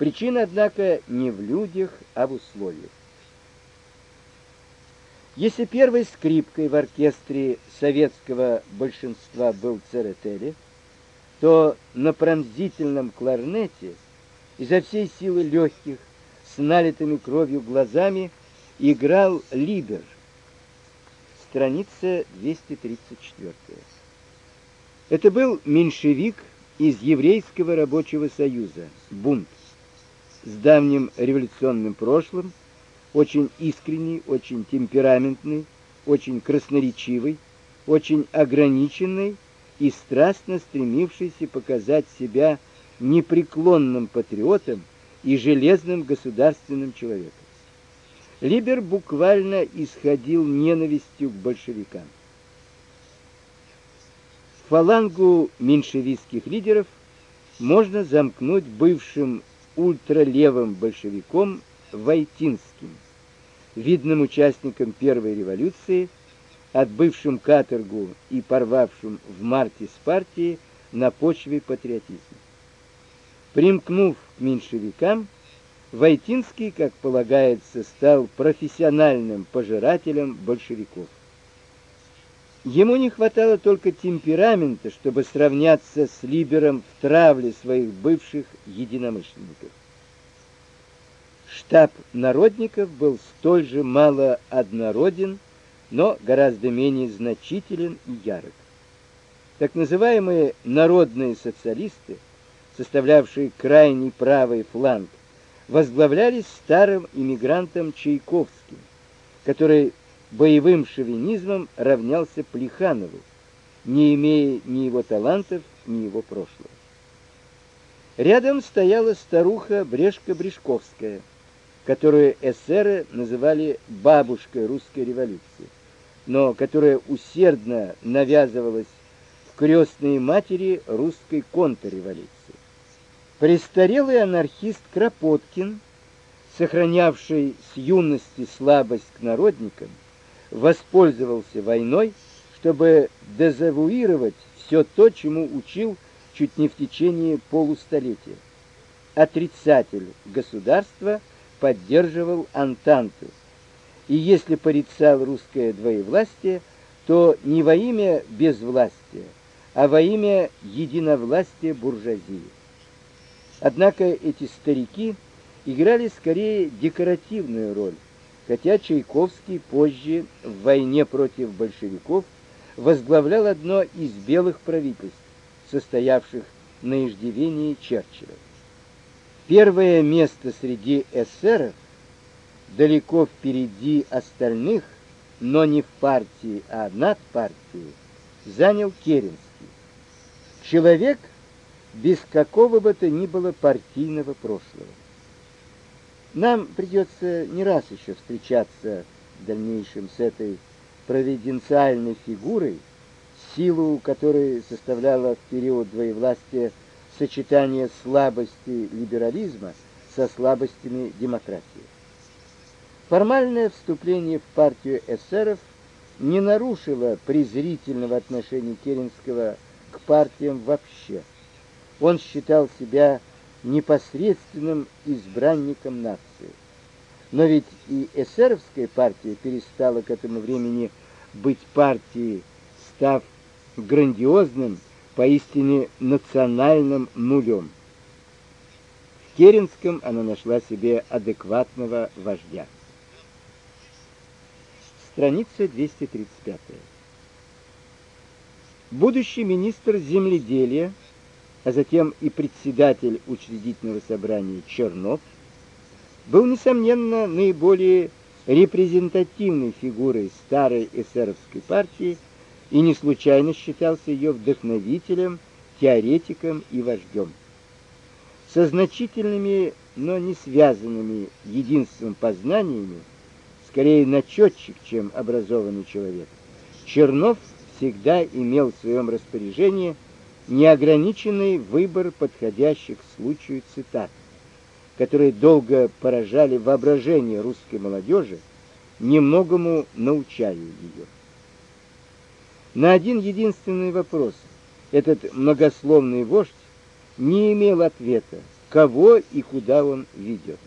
Причина, однако, не в людях, а в условиях. Если первой скрипкой в оркестре советского большинства был Церетели, то на пронзительном кларнете изо всей силы легких, с налитыми кровью глазами, играл Либер. Страница 234. Это был меньшевик из еврейского рабочего союза, бунт, с давним революционным прошлым, очень искренний, очень темпераментный, очень красноречивый, очень ограниченный и страстно стремившийся показать себя непреклонным патриотом и железным государственным человеком. Либер буквально исходил ненавистью к большевикам. Фалангу меньшевистских лидеров можно замкнуть бывшим ультралевым большевиком Войтинским, видным участником первой революции, отбывшим каторгу и порвавшим в марте с партии на почве патриотизма. Примкнув к меньшевикам, Войтинский, как полагается, стал профессиональным пожирателем большевиков. Ему не хватало только темперамента, чтобы сравняться с Либером в травле своих бывших единомышленников. Штаб народников был столь же мало однороден, но гораздо менее значителен и ярок. Так называемые народные социалисты, составлявшие крайний правый фланг, возглавлялись старым иммигрантом Чайковским, который боевым шовинизмом равнялся Плеханову, не имея ни его талантов, ни его прошлого. Рядом стояла старуха Брешка-Брешковская, которую эсеры называли бабушкой русской революции, но которая усердно навязывалась в крестные матери русской контрреволюции. Престарелый анархист Кропоткин, сохранявший с юности слабость к народникам, воспользовался войной, чтобы дезавуировать все то, чему учил чуть не в течение полустолетия. Отрицатель государства поддерживал Антанту. И если порицал русское двоевластие, то не во имя безвластия, а во имя единовластия буржуазии. Однако эти старики играли скорее декоративную роль, хотя Чайковский позже в войне против большевиков возглавлял одно из белых правительств, состоявших на иждивении Черчилля. Первое место среди эсеров далеко впереди остальных, но не в партии, а над партией, занял Керенский. Человек без какого бы то ни было партийного прошлого. Нам придется не раз еще встречаться в дальнейшем с этой провиденциальной фигурой, силу которой составляла в период двоевластия сочетание слабости либерализма со слабостями демократии. Формальное вступление в партию эсеров не нарушило презрительного отношения Керенского к партиям вообще. Он считал себя непосредственным избранником нации. Но ведь и эсеровская партия перестала к этому времени быть партией, став грандиозным поистине национальным нулем. В Керенском она нашла себе адекватного вождя. Страница 235. Будущий министр земледелия, а затем и председатель учредительного собрания Чернов, был несомненно наиболее репрезентативной фигурой старой эсеровской партии и не случайно считался ее вдохновителем, теоретиком и вождем. Со значительными, но не связанными единством познаниями, скорее начетчик, чем образованный человек, Чернов всегда имел в своем распоряжении неограниченный выбор подходящих случаю цитат, которые долго поражали воображение русской молодежи, немногому научая ее. На один единственный вопрос этот многословный вождь не имел ответа, кого и куда он ведет.